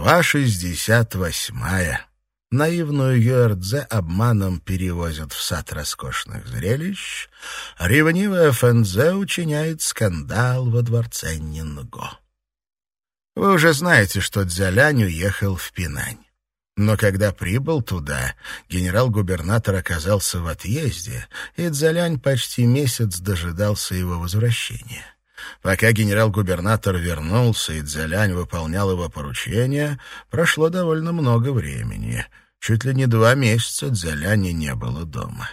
Глава 68. Наивную Юэрдзе обманом перевозят в сад роскошных зрелищ. Ревнивая Фэнзе учиняет скандал во дворце Нинго. Вы уже знаете, что Дзялянь уехал в Пинань. Но когда прибыл туда, генерал-губернатор оказался в отъезде, и Дзялянь почти месяц дожидался его возвращения. Пока генерал-губернатор вернулся и Дзялянь выполнял его поручения, прошло довольно много времени. Чуть ли не два месяца Дзяляни не было дома.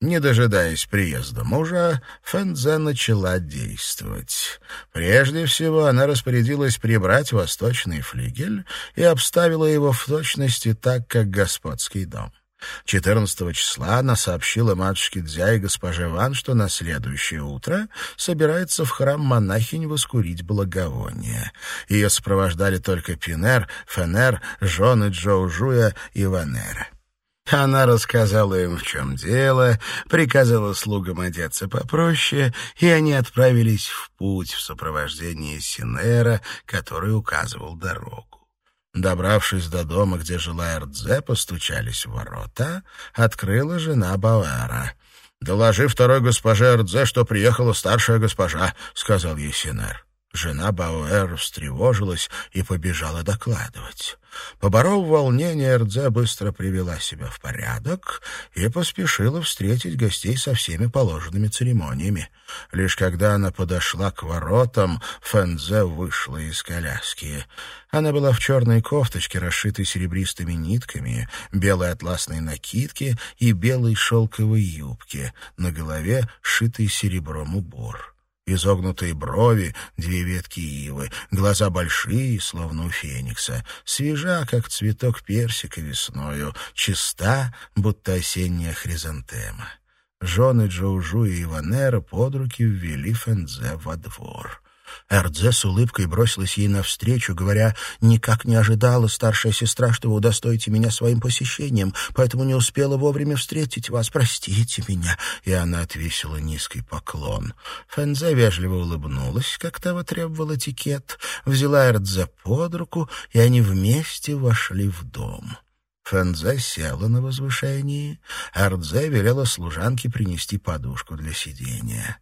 Не дожидаясь приезда мужа, Фэнзе начала действовать. Прежде всего, она распорядилась прибрать восточный флигель и обставила его в точности так, как господский дом. 14 числа она сообщила матушке Дзя и госпоже Ван, что на следующее утро собирается в храм монахинь воскурить благовоние. Ее сопровождали только Пинер, Фенер, жены Джоу Жуя и Ванера. Она рассказала им, в чем дело, приказала слугам одеться попроще, и они отправились в путь в сопровождении Синера, который указывал дорогу. Добравшись до дома, где жила Эрдзе, постучались в ворота. Открыла жена Бауэра. «Доложи второй госпоже Эрдзе, что приехала старшая госпожа», — сказал ей Синер. Жена Бауэр встревожилась и побежала докладывать. Поборов волнение, Эрдзе быстро привела себя в порядок и поспешила встретить гостей со всеми положенными церемониями. Лишь когда она подошла к воротам, Фэнзе вышла из коляски. Она была в черной кофточке, расшитой серебристыми нитками, белой атласной накидке и белой шелковой юбке, на голове шитый серебром убор изогнутые брови, две ветки ивы, глаза большие, словно у феникса, свежа, как цветок персика весною, чиста, будто осенняя хризантема. Жены Джоужу и Иванера под руки ввели Фэнзе во двор. Эрдзе с улыбкой бросилась ей навстречу, говоря, «Никак не ожидала, старшая сестра, что вы удостоите меня своим посещением, поэтому не успела вовремя встретить вас. Простите меня». И она отвесила низкий поклон. Фэнзе вежливо улыбнулась, как того требовал этикет, взяла Эрдзе под руку, и они вместе вошли в дом. Фэнзе села на возвышении. Ардзе велела служанке принести подушку для сидения.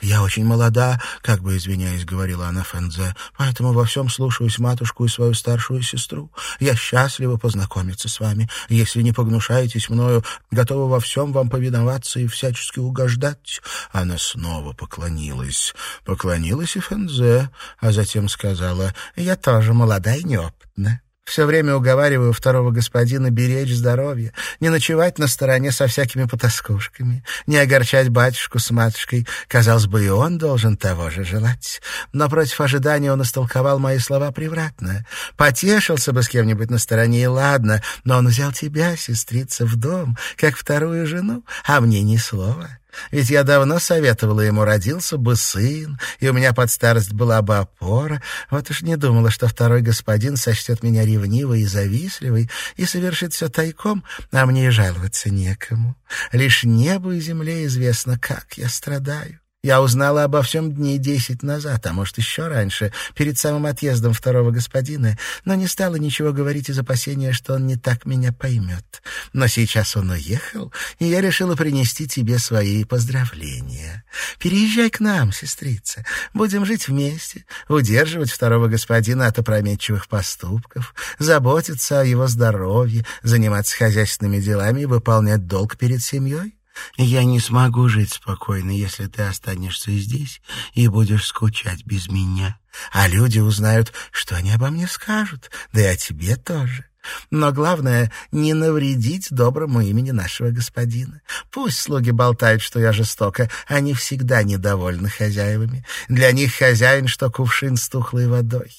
«Я очень молода», — как бы извиняясь, говорила она Фэнзе, «поэтому во всем слушаюсь матушку и свою старшую сестру. Я счастлива познакомиться с вами. Если не погнушаетесь мною, готова во всем вам повиноваться и всячески угождать». Она снова поклонилась. Поклонилась и Фэнзе, а затем сказала, «Я тоже молода и неопытна. Все время уговариваю второго господина беречь здоровье, не ночевать на стороне со всякими потаскушками, не огорчать батюшку с матушкой. Казалось бы, и он должен того же желать. Но против ожидания он истолковал мои слова превратно. Потешился бы с кем-нибудь на стороне, и ладно, но он взял тебя, сестрица, в дом, как вторую жену, а мне ни слова. Ведь я давно советовала ему, родился бы сын, и у меня под старость была бы опора. Вот уж не думала, что второй господин сочтет меня ревнивой и завистливой и совершит все тайком, а мне и жаловаться некому. Лишь небу и земле известно, как я страдаю. Я узнала обо всем дней десять назад, а может, еще раньше, перед самым отъездом второго господина, но не стала ничего говорить из опасения, что он не так меня поймет. Но сейчас он уехал, и я решила принести тебе свои поздравления. Переезжай к нам, сестрица. Будем жить вместе, удерживать второго господина от опрометчивых поступков, заботиться о его здоровье, заниматься хозяйственными делами и выполнять долг перед семьей. Я не смогу жить спокойно, если ты останешься здесь и будешь скучать без меня. А люди узнают, что они обо мне скажут, да и о тебе тоже. Но главное — не навредить доброму имени нашего господина. Пусть слуги болтают, что я жестока, они всегда недовольны хозяевами. Для них хозяин, что кувшин с тухлой водой.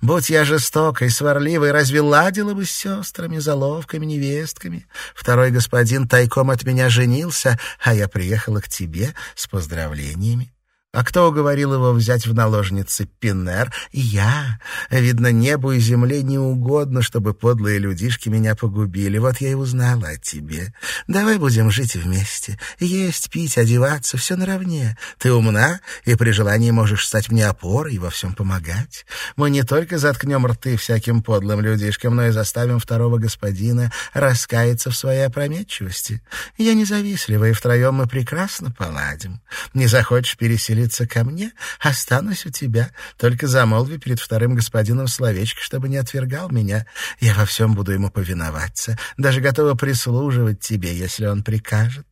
Будь я жестокой, сварливой, разве ладила бы с сестрами, заловками, невестками? Второй господин тайком от меня женился, а я приехала к тебе с поздравлениями. А кто уговорил его взять в наложницы Пинер? Я. Видно, небу и земле не угодно, чтобы подлые людишки меня погубили. Вот я и узнала о тебе. Давай будем жить вместе. Есть, пить, одеваться, все наравне. Ты умна, и при желании можешь стать мне опорой и во всем помогать. Мы не только заткнем рты всяким подлым людишкам, но и заставим второго господина раскаяться в своей опрометчивости. Я независлива, и втроем мы прекрасно поладим. Не захочешь переселить явиться ко мне, останусь у тебя. Только замолви перед вторым господином словечко, чтобы не отвергал меня. Я во всем буду ему повиноваться, даже готова прислуживать тебе, если он прикажет».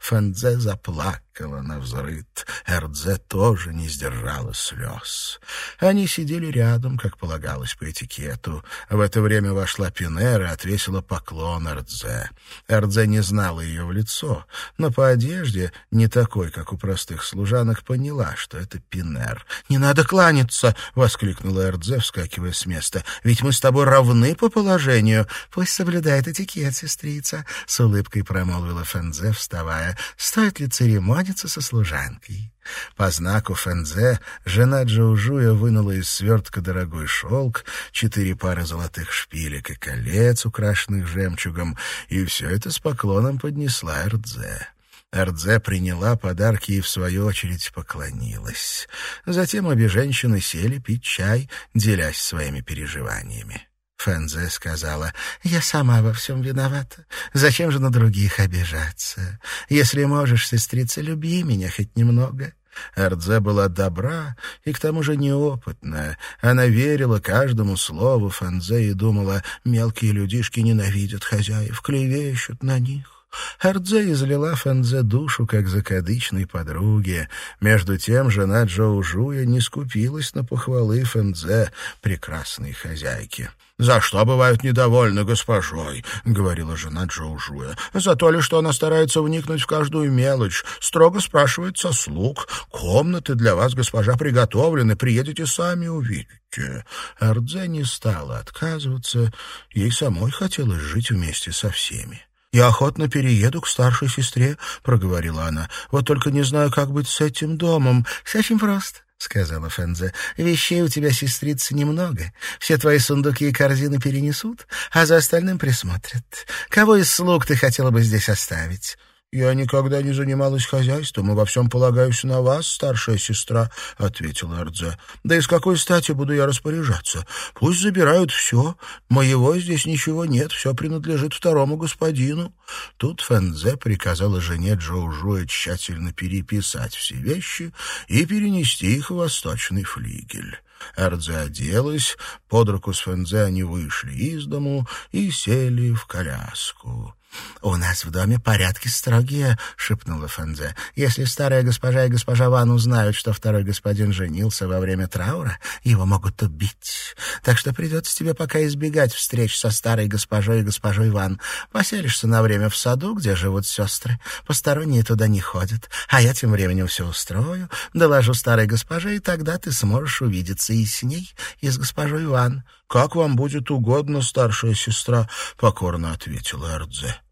Фэнзе заплакал плакала на взрыд. Эрдзе тоже не сдержала слез. Они сидели рядом, как полагалось по этикету. В это время вошла Пинер и отвесила поклон Эрдзе. Эрдзе не знала ее в лицо, но по одежде, не такой, как у простых служанок, поняла, что это Пинер. «Не надо кланяться!» — воскликнула Эрдзе, вскакивая с места. «Ведь мы с тобой равны по положению. Пусть соблюдает этикет, сестрица!» — с улыбкой промолвила Фензе, вставая. «Стоит ли церемония?» Церемониться со служанкой. По знаку Фэнзе жена Джоужуя вынула из свертка дорогой шелк, четыре пары золотых шпилек и колец, украшенных жемчугом, и все это с поклоном поднесла Эрдзе. Эрдзе приняла подарки и, в свою очередь, поклонилась. Затем обе женщины сели пить чай, делясь своими переживаниями. Фэнзе сказала, «Я сама во всем виновата. Зачем же на других обижаться? Если можешь, сестрица, люби меня хоть немного». Эрдзе была добра и к тому же неопытная. Она верила каждому слову Фэнзе и думала, мелкие людишки ненавидят хозяев, клевещут на них. Хардзе излила Фэнзе душу, как закадычной подруге. Между тем жена Джоу Жуя не скупилась на похвалы Фэнзе, прекрасной хозяйки. «За что бывают недовольны госпожой?» — говорила жена Джоу Жуя. «За то ли, что она старается вникнуть в каждую мелочь, строго спрашивает со слуг. Комнаты для вас, госпожа, приготовлены, приедете сами увидите». Ардзе не стала отказываться, ей самой хотелось жить вместе со всеми. «Я охотно перееду к старшей сестре», — проговорила она. «Вот только не знаю, как быть с этим домом. Все очень просто». — сказала Фензе. — Вещей у тебя, сестрица, немного. Все твои сундуки и корзины перенесут, а за остальным присмотрят. Кого из слуг ты хотела бы здесь оставить? «Я никогда не занималась хозяйством и во всем полагаюсь на вас, старшая сестра», — ответила Ардзе. «Да и с какой стати буду я распоряжаться? Пусть забирают все. Моего здесь ничего нет, все принадлежит второму господину». Тут Фэнзе приказала жене Джоужуя тщательно переписать все вещи и перенести их в восточный флигель. Эрдзе оделась, под руку с Фэнзе они вышли из дому и сели в коляску. «У нас в доме порядки строгие», — шепнула Фэнзе. «Если старая госпожа и госпожа Ван узнают, что второй господин женился во время траура, его могут убить. Так что придется тебе пока избегать встреч со старой госпожой и госпожой Ван. Поселишься на время в саду, где живут сестры. Посторонние туда не ходят. А я тем временем все устрою, доложу старой госпоже, и тогда ты сможешь увидеться и с ней, и с госпожой Ван». «Как вам будет угодно, старшая сестра», — покорно ответила Эрдзе.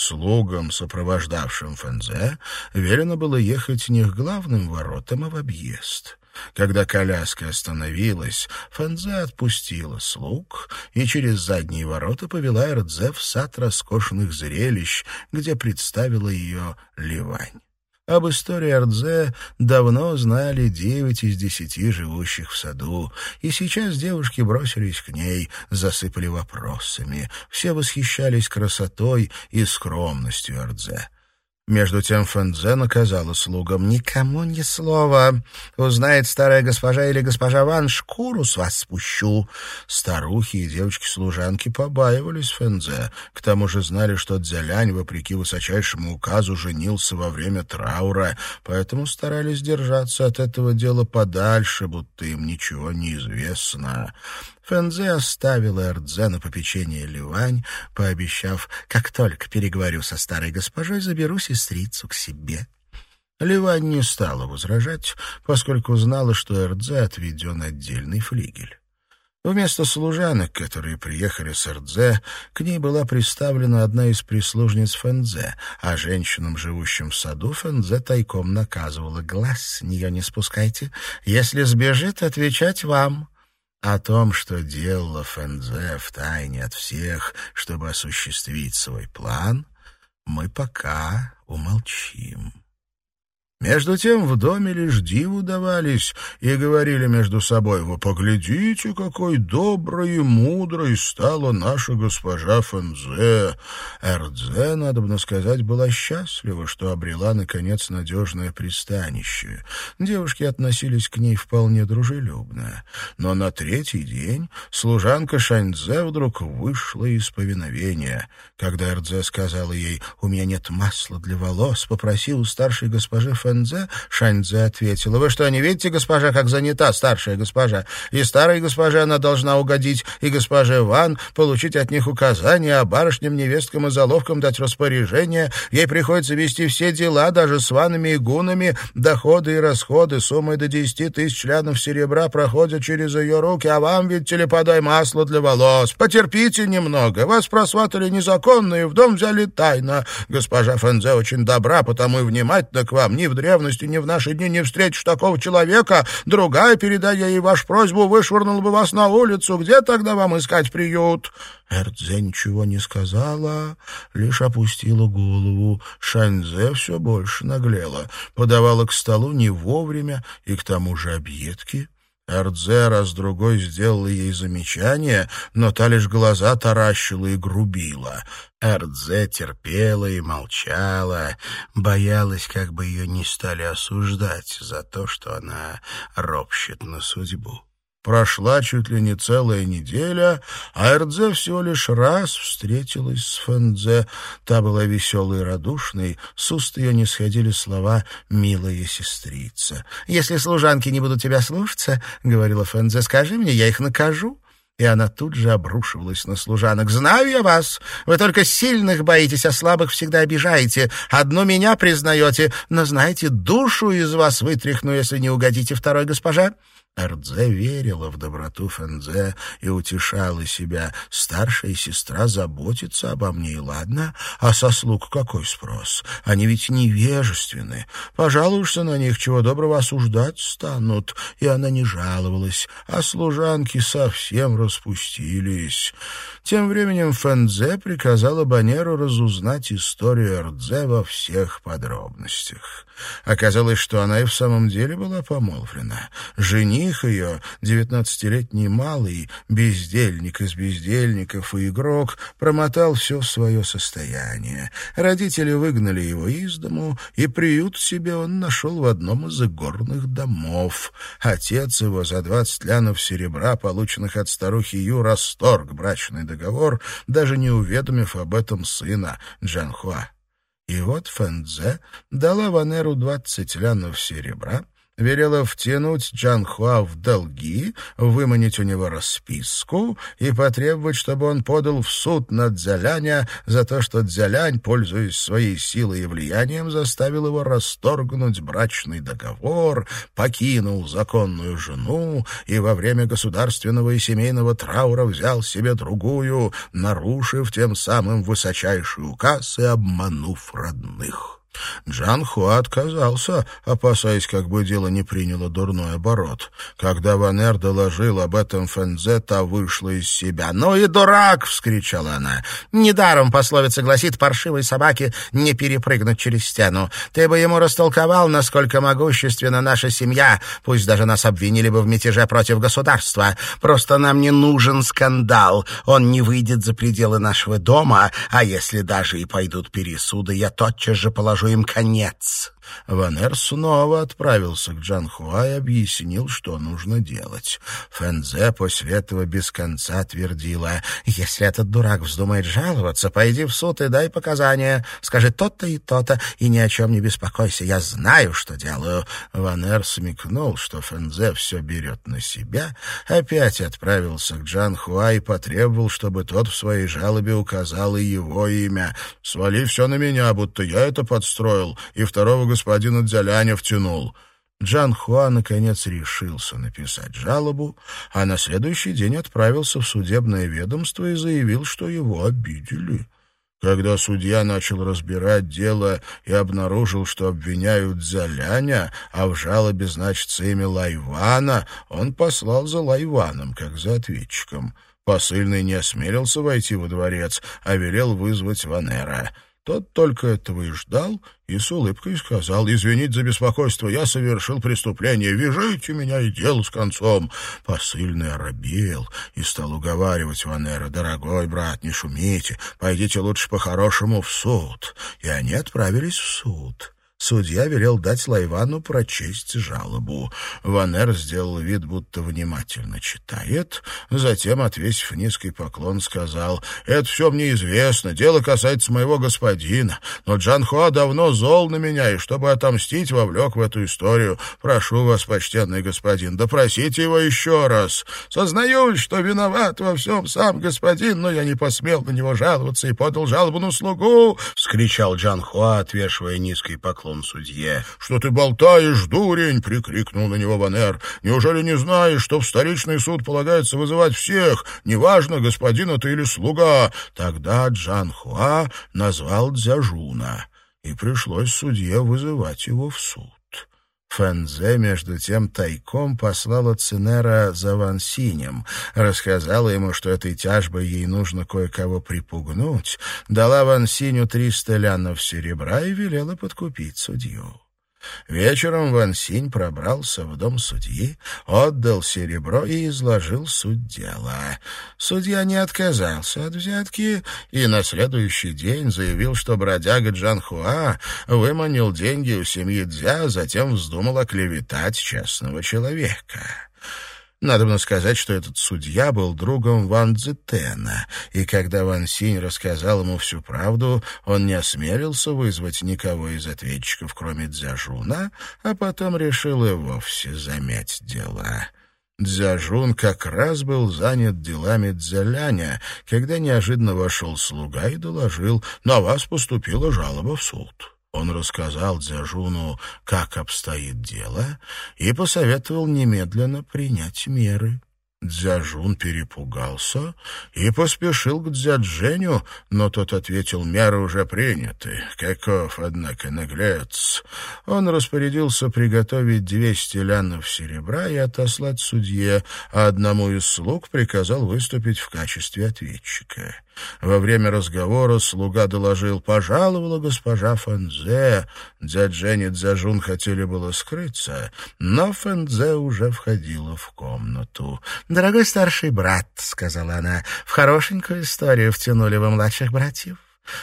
Слугам, сопровождавшим Фензе, велено было ехать не к главным воротам, а в объезд. Когда коляска остановилась, Фензе отпустила слуг и через задние ворота повела Эрдзе в сад роскошных зрелищ, где представила ее Ливань. Об истории Ардзе давно знали девять из десяти живущих в саду, и сейчас девушки бросились к ней, засыпали вопросами. Все восхищались красотой и скромностью Ардзе. Между тем Фэнзе наказала слугам «Никому ни слова. Узнает старая госпожа или госпожа Ван, шкуру с вас спущу». Старухи и девочки-служанки побаивались Фэнзе. К тому же знали, что Дзялянь, вопреки высочайшему указу, женился во время траура, поэтому старались держаться от этого дела подальше, будто им ничего не известно. Фэнзе оставила Эрдзе на попечение Ливань, пообещав, как только переговорю со старой госпожой, заберу сестрицу к себе. Ливань не стала возражать, поскольку знала, что Эрдзе отведен отдельный флигель. Вместо служанок, которые приехали с Эрдзе, к ней была представлена одна из прислужниц Фэнзе, а женщинам, живущим в саду, Фэнзе тайком наказывала «Глаз с нее не спускайте. Если сбежит, отвечать вам». О том, что делала Фэнзе в тайне от всех, чтобы осуществить свой план, мы пока умолчим. Между тем в доме лишь диву давались и говорили между собой, «Вы поглядите, какой доброй и мудрой стала наша госпожа Фензе!» Эрдзе, надо бы сказать, была счастлива, что обрела, наконец, надежное пристанище. Девушки относились к ней вполне дружелюбно. Но на третий день служанка Шаньзе вдруг вышла из повиновения. Когда Эрдзе сказала ей, «У меня нет масла для волос», попросил у старшей госпожи Фензе Фэнзе, Шаньзе ответила, «Вы что, не видите, госпожа, как занята старшая госпожа? И старой госпоже она должна угодить, и госпоже Ван получить от них указания, а барышням, невесткам и заловкам дать распоряжение. Ей приходится вести все дела, даже с ванами и гунами, доходы и расходы, суммой до десяти тысяч членов серебра проходят через ее руки, а вам, видите ли, подай масло для волос. Потерпите немного, вас просватали незаконно и в дом взяли тайно. Госпожа Фэнзе очень добра, потому и внимательно к вам, ни в древности, ни в наши дни не встретишь такого человека. Другая, передая ей вашу просьбу, вышвырнула бы вас на улицу. Где тогда вам искать приют?» Эрдзе ничего не сказала, лишь опустила голову. Шаньзе все больше наглела, подавала к столу не вовремя и к тому же объедки. Эрдзе раз-другой сделала ей замечание, но та лишь глаза таращила и грубила. Эрдзе терпела и молчала, боялась, как бы ее не стали осуждать за то, что она ропщет на судьбу. Прошла чуть ли не целая неделя, а Эрдзе всего лишь раз встретилась с Фэнзе. Та была веселой и радушной, с уст ее не сходили слова «милая сестрица». «Если служанки не будут тебя слушаться, — говорила Фэнзе, — скажи мне, я их накажу» и она тут же обрушивалась на служанок. «Знаю я вас! Вы только сильных боитесь, а слабых всегда обижаете. Одну меня признаете, но, знаете, душу из вас вытряхну, если не угодите второй госпожа. Эрдзе верила в доброту Фэнзе и утешала себя. Старшая сестра заботится обо мне, и ладно, а со слуг какой спрос? Они ведь невежественны. Пожалуешься на них, чего доброго осуждать станут. И она не жаловалась, а служанки совсем распустились. Тем временем Фэнзе приказала Банеру разузнать историю Эрдзе во всех подробностях. Оказалось, что она и в самом деле была помолвлена. Жених ее, девятнадцатилетний малый, бездельник из бездельников и игрок, промотал все свое состояние. Родители выгнали его из дому, и приют себе он нашел в одном из игорных домов. Отец его за двадцать лянов серебра, полученных от старухи Ю, расторг брачный договор, даже не уведомив об этом сына Джанхуа. И вот Фэнзе дала Ванеру двадцать лянов серебра, велела втянуть Джанхуа в долги, выманить у него расписку и потребовать, чтобы он подал в суд на Дзяляня за то, что Дзялянь, пользуясь своей силой и влиянием, заставил его расторгнуть брачный договор, покинул законную жену и во время государственного и семейного траура взял себе другую, нарушив тем самым высочайший указ и обманув родных. Джан Хуа отказался, опасаясь, как бы дело не приняло дурной оборот. Когда Ванер доложил об этом Фензе, та вышла из себя. «Ну и дурак!» — вскричала она. «Недаром пословица гласит паршивой собаке не перепрыгнуть через стену. Ты бы ему растолковал, насколько могущественна наша семья, пусть даже нас обвинили бы в мятеже против государства. Просто нам не нужен скандал. Он не выйдет за пределы нашего дома, а если даже и пойдут пересуды, я тотчас же положу положу им конец. Ванер снова отправился к Джанхуа и объяснил, что нужно делать. Фэнзе после этого без конца твердила, «Если этот дурак вздумает жаловаться, пойди в суд и дай показания. Скажи то-то и то-то, и ни о чем не беспокойся. Я знаю, что делаю». Ванер смекнул, что Фэнзе все берет на себя, опять отправился к Джанхуа и потребовал, чтобы тот в своей жалобе указал и его имя. «Свали все на меня, будто я это подстроил, и второго господина Дзяляня втянул. Джан Хуа, наконец, решился написать жалобу, а на следующий день отправился в судебное ведомство и заявил, что его обидели. Когда судья начал разбирать дело и обнаружил, что обвиняют Заляня, а в жалобе значится имя Лайвана, он послал за Лайваном, как за ответчиком. Посыльный не осмелился войти во дворец, а велел вызвать Ванера — тот только этого и ждал, и с улыбкой сказал, «Извините за беспокойство, я совершил преступление, вяжите меня и дело с концом». Посыльный оробел и стал уговаривать Ванера, «Дорогой брат, не шумите, пойдите лучше по-хорошему в суд». И они отправились в суд. Судья велел дать Лайвану прочесть жалобу. Ванер сделал вид, будто внимательно читает, затем, отвесив низкий поклон, сказал, «Это все мне известно, дело касается моего господина, но Джан Хуа давно зол на меня, и чтобы отомстить, вовлек в эту историю. Прошу вас, почтенный господин, допросите его еще раз. Сознаюсь, что виноват во всем сам господин, но я не посмел на него жаловаться и подал жалобу на слугу!» — вскричал Джан Хуа, отвешивая низкий поклон он судье. «Что ты болтаешь, дурень?» — прикрикнул на него Ванер. «Неужели не знаешь, что в столичный суд полагается вызывать всех, неважно, господин это или слуга?» Тогда Джан Хуа назвал Дзяжуна, и пришлось судье вызывать его в суд. Фэнзе, между тем, тайком послала Цинера за Ван Синем, рассказала ему, что этой тяжбой ей нужно кое-кого припугнуть, дала Ван Синю триста лянов серебра и велела подкупить судью. Вечером Ван Синь пробрался в дом судьи, отдал серебро и изложил суть дела. Судья не отказался от взятки и на следующий день заявил, что бродяга Джан Хуа выманил деньги у семьи Дзя, затем вздумал оклеветать честного человека. Надо сказать, что этот судья был другом Ван Цзетена, и когда Ван Синь рассказал ему всю правду, он не осмелился вызвать никого из ответчиков, кроме Дзяжуна, а потом решил и вовсе замять дела. Дзяжун как раз был занят делами Дзяляня, когда неожиданно вошел слуга и доложил, на вас поступила жалоба в суд. Он рассказал Дзяжуну, как обстоит дело, и посоветовал немедленно принять меры. Дзяжун перепугался и поспешил к Дзядженю, но тот ответил, меры уже приняты. Каков, однако, наглец. Он распорядился приготовить двести лянов серебра и отослать судье, а одному из слуг приказал выступить в качестве ответчика. Во время разговора слуга доложил, пожаловала госпожа Фэнзе. Дзяджень и Дзяжун хотели было скрыться, но Фэнзе уже входила в комнату. «Дорогой старший брат», — сказала она, — «в хорошенькую историю втянули вы младших братьев».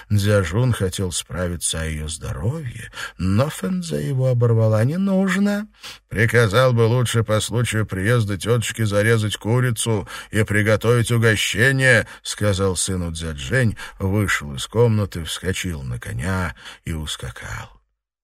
Дзяжун хотел справиться о ее здоровье, но Фэнзе его оборвала. «Не нужно». «Приказал бы лучше по случаю приезда тетушки зарезать курицу и приготовить угощение», — сказал сыну Дзяджень, вышел из комнаты, вскочил на коня и ускакал.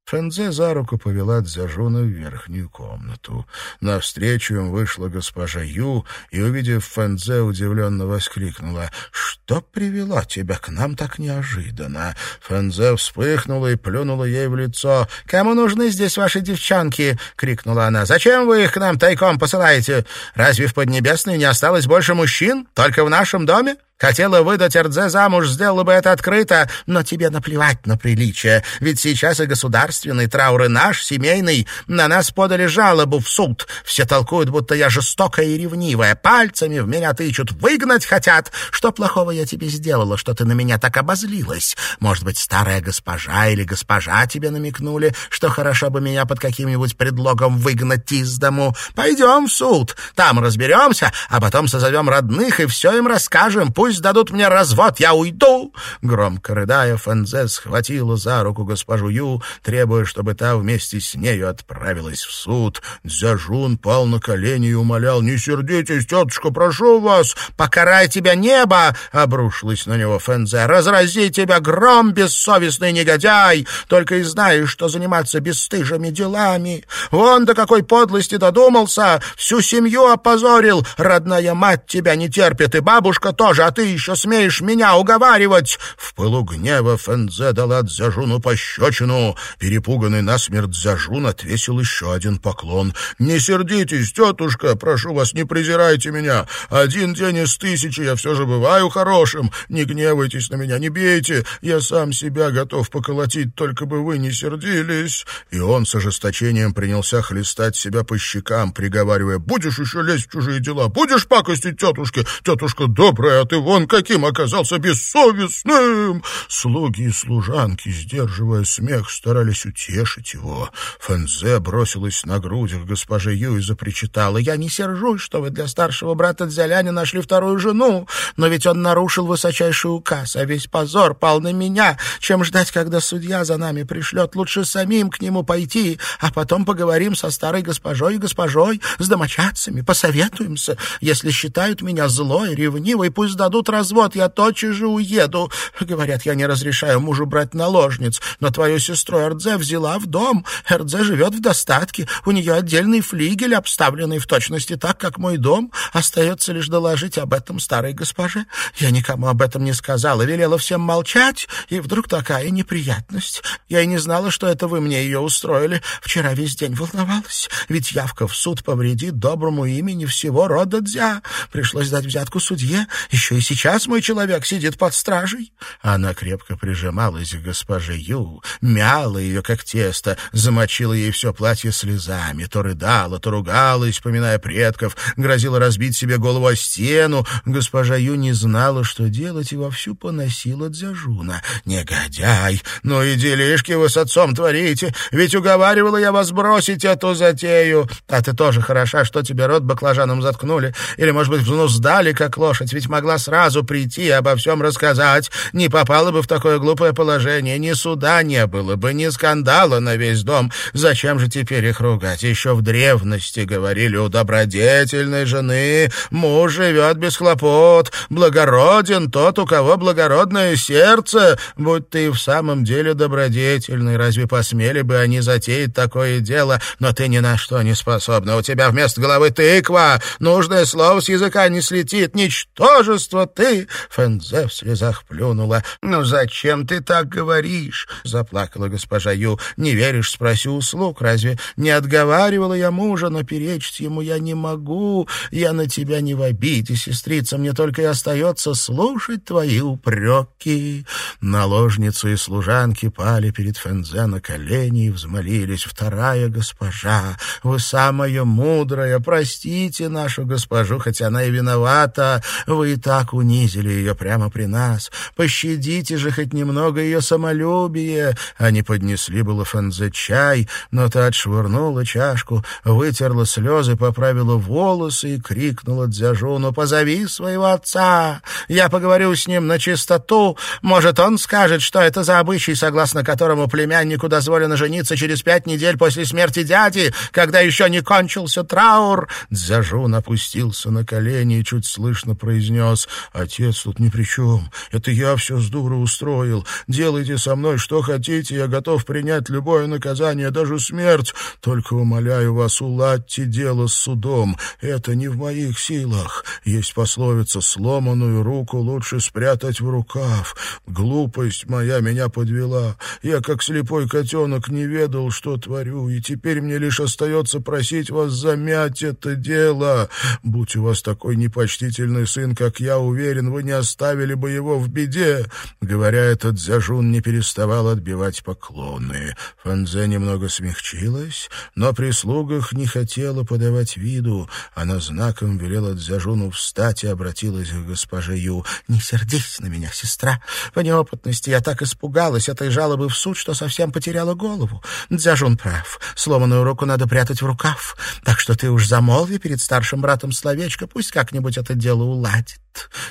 Фэнзе за руку повела Дзяжуна в верхнюю комнату. Навстречу им вышла госпожа Ю и, увидев Фэнзе, удивленно воскликнула. «Что привело тебя к нам так неожиданно?» Фэнзе вспыхнула и плюнула ей в лицо. «Кому нужны здесь ваши девчонки?» — крикнула она. «Зачем вы их к нам тайком посылаете? Разве в Поднебесной не осталось больше мужчин? Только в нашем доме?» Хотела выдать Эрдзе замуж, сделала бы это открыто, но тебе наплевать на приличие, ведь сейчас и государственный траур, и наш, семейный, на нас подали жалобу в суд. Все толкуют, будто я жестокая и ревнивая, пальцами в меня тычут, выгнать хотят. Что плохого я тебе сделала, что ты на меня так обозлилась? Может быть, старая госпожа или госпожа тебе намекнули, что хорошо бы меня под каким-нибудь предлогом выгнать из дому? Пойдем в суд, там разберемся, а потом созовем родных и все им расскажем, пусть Пусть дадут мне развод, я уйду!» Громко рыдая, Фэнзе схватила за руку госпожу Ю, требуя, чтобы та вместе с нею отправилась в суд. Дзяжун пал на колени и умолял, «Не сердитесь, тетушка, прошу вас, покарай тебя небо!» Обрушилась на него Фэнзе. «Разрази тебя гром, бессовестный негодяй! Только и знаешь, что заниматься бесстыжими делами! Вон до какой подлости додумался! Всю семью опозорил! Родная мать тебя не терпит, и бабушка тоже, ты еще смеешь меня уговаривать!» В пылу гнева Фэнзе дала Дзяжуну пощечину. Перепуганный насмерть Дзяжун отвесил еще один поклон. «Не сердитесь, тетушка, прошу вас, не презирайте меня. Один день из тысячи я все же бываю хорошим. Не гневайтесь на меня, не бейте. Я сам себя готов поколотить, только бы вы не сердились». И он с ожесточением принялся хлестать себя по щекам, приговаривая, «Будешь еще лезть в чужие дела, будешь пакостить тетушке? Тетушка добрая, а ты вон каким оказался бессовестным!» Слуги и служанки, сдерживая смех, старались утешить его. Фэнзе бросилась на грудях госпоже Ю и запричитала, «Я не сержусь, что вы для старшего брата Дзяляня нашли вторую жену, но ведь он нарушил высочайший указ, а весь позор пал на меня. Чем ждать, когда судья за нами пришлет? Лучше самим к нему пойти, а потом поговорим со старой госпожой и госпожой, с домочадцами, посоветуемся. Если считают меня злой, ревнивой, пусть дадут развод, я тотчас же уеду. Говорят, я не разрешаю мужу брать наложниц, но твою сестру Эрдзе взяла в дом. Эрдзе живет в достатке, у нее отдельный флигель, обставленный в точности так, как мой дом. Остается лишь доложить об этом старой госпоже. Я никому об этом не сказала, велела всем молчать, и вдруг такая неприятность. Я и не знала, что это вы мне ее устроили. Вчера весь день волновалась, ведь явка в суд повредит доброму имени всего рода Дзя. Пришлось дать взятку судье. Еще и сейчас мой человек сидит под стражей. Она крепко прижималась к госпоже Ю, мяла ее, как тесто, замочила ей все платье слезами, то рыдала, то ругалась, поминая предков, грозила разбить себе голову о стену. Госпожа Ю не знала, что делать, и вовсю поносила Дзяжуна. «Негодяй! Ну и делишки вы с отцом творите! Ведь уговаривала я вас бросить эту затею! А ты тоже хороша, что тебе рот баклажаном заткнули. Или, может быть, взнуздали, как лошадь, ведь могла сразу прийти и обо всем рассказать. Не попала бы в такое глупое положение, ни суда не было бы, ни скандала на весь дом. Зачем же теперь их ругать? Еще в древности говорили у добродетельной жены, муж живет без хлопот, благороден тот, у кого благородное сердце. Будь ты в самом деле добродетельный, разве посмели бы они затеять такое дело? Но ты ни на что не способна. У тебя вместо головы тыква, нужное слово с языка не слетит. Ничтожество ты!» Фэнзе в слезах плюнула. «Ну зачем ты так говоришь?» — заплакала госпожа Ю. «Не веришь, спроси услуг. Разве не отговаривала я мужа, но перечить ему я не могу. Я на тебя не в обиде, сестрица. Мне только и остается слушать твои упреки». Наложницы и служанки пали перед Фэнзе на колени и взмолились. «Вторая госпожа, вы самая мудрая, простите нашу госпожу, хотя она и виновата. Вы и так унизили ее прямо при нас. Пощадите же хоть немного ее самолюбие». Они поднесли было Фэнзе чай, но та отшвырнула чашку, вытерла слезы, поправила волосы и крикнула Дзяжуну «Позови своего отца! Я поговорю с ним на чистоту. Может, он скажет, что это за обычай, согласно которому племяннику дозволено жениться через пять недель после смерти дяди, когда еще не кончился траур». Дзяжун опустился на колени и чуть слышно произнес «Отец тут ни при чем. Это я все с дуру устроил. Делайте со мной что хотите, я готов принять любое наказание, даже смерть. Только умоляю вас, уладьте дело с судом. Это не в моих силах. Есть пословица «сломанную руку лучше спрятать в рукав». Глупость моя меня подвела. Я, как слепой котенок, не ведал, что творю, и теперь мне лишь остается просить вас замять это дело. Будь у вас такой непочтительный сын, как я, уверен, вы не оставили бы его в беде». Говоря этот Зяжун не переставал отбивать поклоны. Фанзе немного смягчилась, но прислугах не хотела подавать виду. Она знаком велела Дзяжуну встать и обратилась к госпоже Ю. «Не сердись на меня, сестра. По неопытности я так испугалась этой жалобы в суд, что совсем потеряла голову. Дзяжун прав. Сломанную руку надо прятать в рукав. Так что ты уж замолви перед старшим братом словечко, пусть как-нибудь это дело уладит».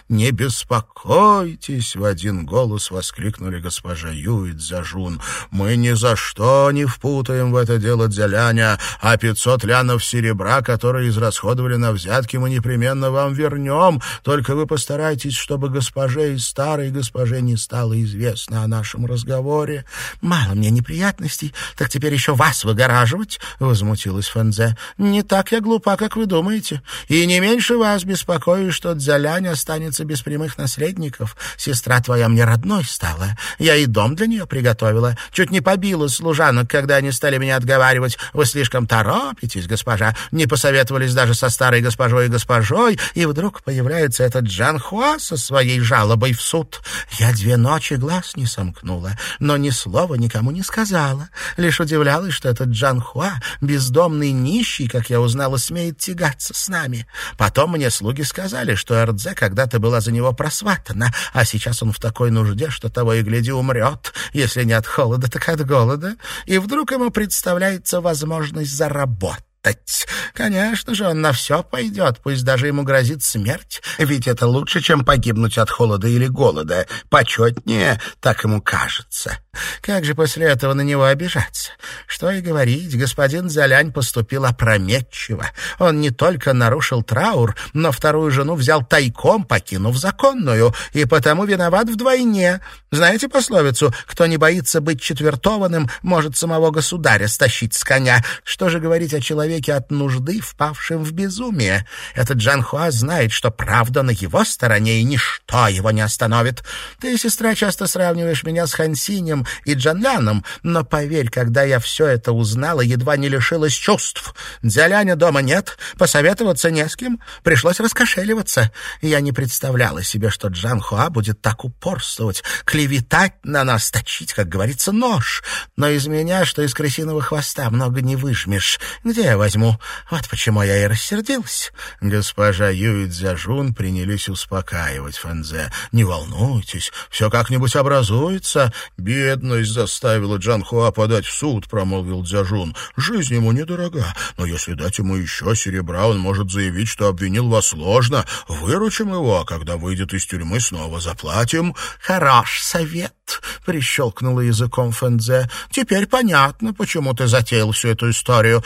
«Не беспокойтесь!» — в один голос воскликнули госпожа Ю и Дзяжун. «Мы ни за что не впутаем в это дело Дзяляня, а пятьсот лянов серебра, которые израсходовали на взятки, мы непременно вам вернем. Только вы постарайтесь, чтобы госпоже и старой госпоже не стало известно о нашем разговоре». «Мало мне неприятностей, так теперь еще вас выгораживать?» — возмутилась Фэнзе. «Не так я глупа, как вы думаете, и не меньше вас беспокою, что Дзяляня останется останется без прямых наследников. Сестра твоя мне родной стала. Я и дом для нее приготовила. Чуть не побила служанок, когда они стали меня отговаривать. Вы слишком торопитесь, госпожа. Не посоветовались даже со старой госпожой и госпожой. И вдруг появляется этот Джан Хуа со своей жалобой в суд. Я две ночи глаз не сомкнула, но ни слова никому не сказала. Лишь удивлялась, что этот Джан Хуа, бездомный нищий, как я узнала, смеет тягаться с нами. Потом мне слуги сказали, что Эрдзе когда-то была за него просватана, а сейчас он в такой нужде, что того и гляди умрет, если не от холода, так от голода. И вдруг ему представляется возможность заработать работать. Конечно же, он на все пойдет, пусть даже ему грозит смерть, ведь это лучше, чем погибнуть от холода или голода. Почетнее, так ему кажется. Как же после этого на него обижаться? Что и говорить, господин Залянь поступил опрометчиво. Он не только нарушил траур, но вторую жену взял тайком, покинув законную, и потому виноват вдвойне. Знаете пословицу «Кто не боится быть четвертованным, может самого государя стащить с коня». Что же говорить о человеке от нужды, впавшем в безумие? Этот Джан Хуа знает, что правда на его стороне, и ничто его не остановит. Ты, сестра, часто сравниваешь меня с Хансинем, и Джанляном, но поверь, когда я все это узнала, едва не лишилась чувств. Дзяляня дома нет, посоветоваться не с кем, пришлось раскошеливаться. Я не представляла себе, что Джан Хуа будет так упорствовать, клеветать на нас, точить, как говорится, нож. Но из меня, что из крысиного хвоста, много не выжмешь. Где возьму? Вот почему я и рассердилась. Госпожа Дзяжун принялись успокаивать Фэнзе. «Не волнуйтесь, все как-нибудь образуется. Бед «Бедность заставила Джанхуа подать в суд», — промолвил Дзяжун. «Жизнь ему недорога, но если дать ему еще серебра, он может заявить, что обвинил вас ложно. Выручим его, а когда выйдет из тюрьмы, снова заплатим». «Хорош совет», — прищелкнула языком Фэнзе. «Теперь понятно, почему ты затеял всю эту историю.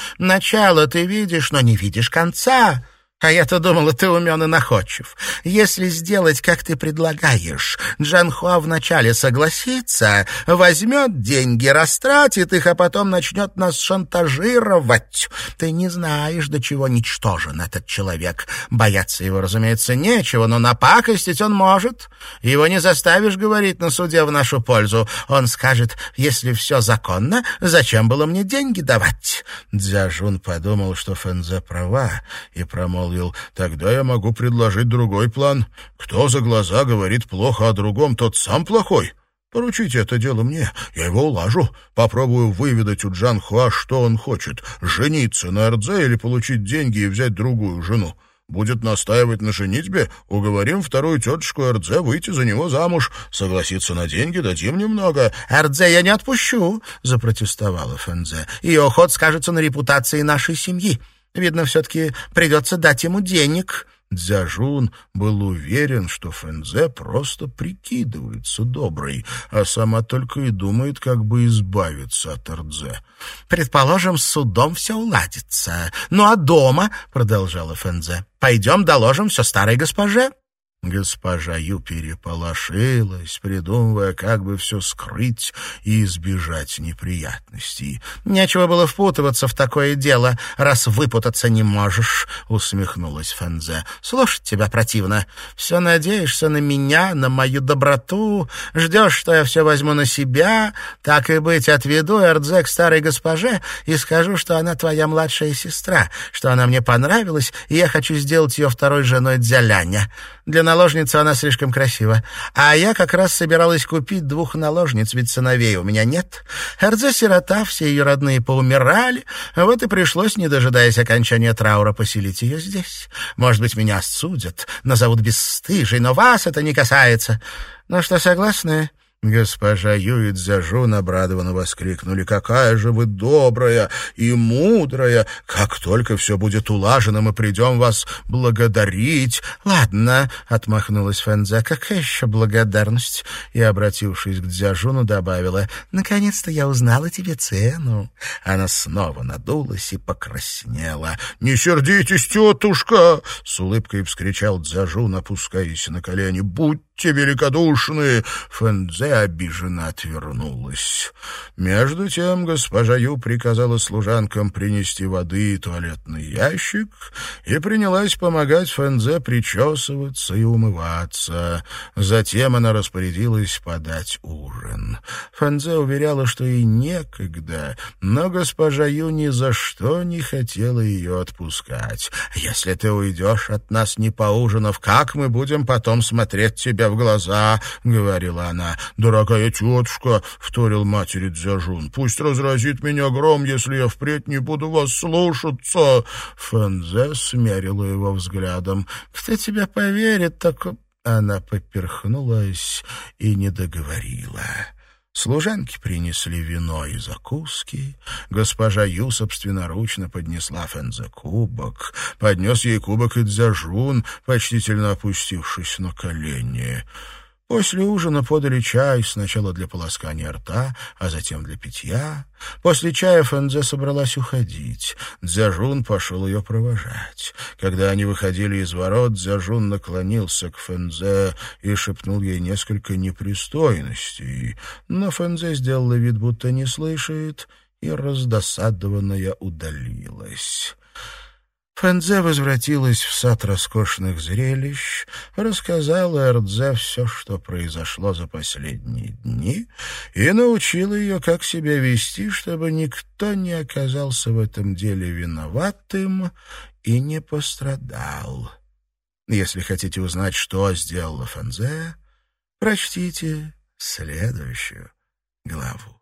Начало ты видишь, но не видишь конца». А я-то думала, ты умен и находчив. Если сделать, как ты предлагаешь, Джанхуа вначале согласится, возьмет деньги, растратит их, а потом начнет нас шантажировать. Ты не знаешь, до чего ничтожен этот человек. Бояться его, разумеется, нечего, но напакостить он может. Его не заставишь говорить на суде в нашу пользу. Он скажет, если все законно, зачем было мне деньги давать? Дзяжун подумал, что Фэнзе права, и промолвил промолвил, «Тогда я могу предложить другой план. Кто за глаза говорит плохо о другом, тот сам плохой». Поручите это дело мне, я его улажу. Попробую выведать у Джан Хуа, что он хочет — жениться на Эрдзе или получить деньги и взять другую жену. Будет настаивать на женитьбе, уговорим вторую тетушку Эрдзе выйти за него замуж. Согласиться на деньги, дадим немного. — Эрдзе я не отпущу, — запротестовала Фэнзе. — Ее ход скажется на репутации нашей семьи. Видно, все-таки придется дать ему денег». Дзяжун был уверен, что Фэнзе просто прикидывается доброй, а сама только и думает, как бы избавиться от Эрдзе. «Предположим, с судом все уладится. Ну а дома, — продолжала Фэнзе, — пойдем доложим все старой госпоже». Госпожа Ю переполошилась, придумывая, как бы все скрыть и избежать неприятностей. «Нечего было впутываться в такое дело, раз выпутаться не можешь», — усмехнулась Фэнзе. «Слушать тебя противно. Все надеешься на меня, на мою доброту, ждешь, что я все возьму на себя. Так и быть, отведу Эрдзе к старой госпоже и скажу, что она твоя младшая сестра, что она мне понравилась, и я хочу сделать ее второй женой Дзяляня». Для наложницы она слишком красива. А я как раз собиралась купить двух наложниц, ведь сыновей у меня нет. Эрдзе сирота, все ее родные поумирали. Вот и пришлось, не дожидаясь окончания траура, поселить ее здесь. Может быть, меня осудят, назовут бесстыжей, но вас это не касается. Ну что, согласны?» Госпожа Юит Дзяжун обрадованно воскликнули. «Какая же вы добрая и мудрая! Как только все будет улажено, мы придем вас благодарить!» «Ладно», — отмахнулась Фэнзе, — «какая еще благодарность?» И, обратившись к Дзяжуну, добавила, «Наконец-то я узнала тебе цену». Она снова надулась и покраснела. «Не сердитесь, тетушка!» — с улыбкой вскричал Дзяжун, опускаясь на колени. «Будь будьте великодушны!» Фэнзе обиженно отвернулась. Между тем госпожа Ю приказала служанкам принести воды и туалетный ящик и принялась помогать Фэнзе причесываться и умываться. Затем она распорядилась подать ужин. Фэнзе уверяла, что ей некогда, но госпожа Ю ни за что не хотела ее отпускать. «Если ты уйдешь от нас не поужинав, как мы будем потом смотреть тебе в глаза?» — говорила она. «Дорогая тетушка», — вторил матери Дзяжун, — «пусть разразит меня гром, если я впредь не буду вас слушаться». Фэнзе смерила его взглядом. «Кто тебя поверит, так...» Она поперхнулась и не договорила. Служанки принесли вино и закуски. Госпожа Ю собственноручно поднесла Фэнзе кубок. Поднес ей кубок и дзяжун, почтительно опустившись на колени. После ужина подали чай, сначала для полоскания рта, а затем для питья. После чая Фэнзе собралась уходить. Дзяжун пошел ее провожать. Когда они выходили из ворот, Дзяжун наклонился к Фэнзе и шепнул ей несколько непристойностей. Но Фэнзе сделала вид, будто не слышит, и раздосадованная удалилась. Фэнзе возвратилась в сад роскошных зрелищ, рассказала Эрдзе все, что произошло за последние дни, и научила ее, как себя вести, чтобы никто не оказался в этом деле виноватым и не пострадал. Если хотите узнать, что сделала Фэнзе, прочтите следующую главу.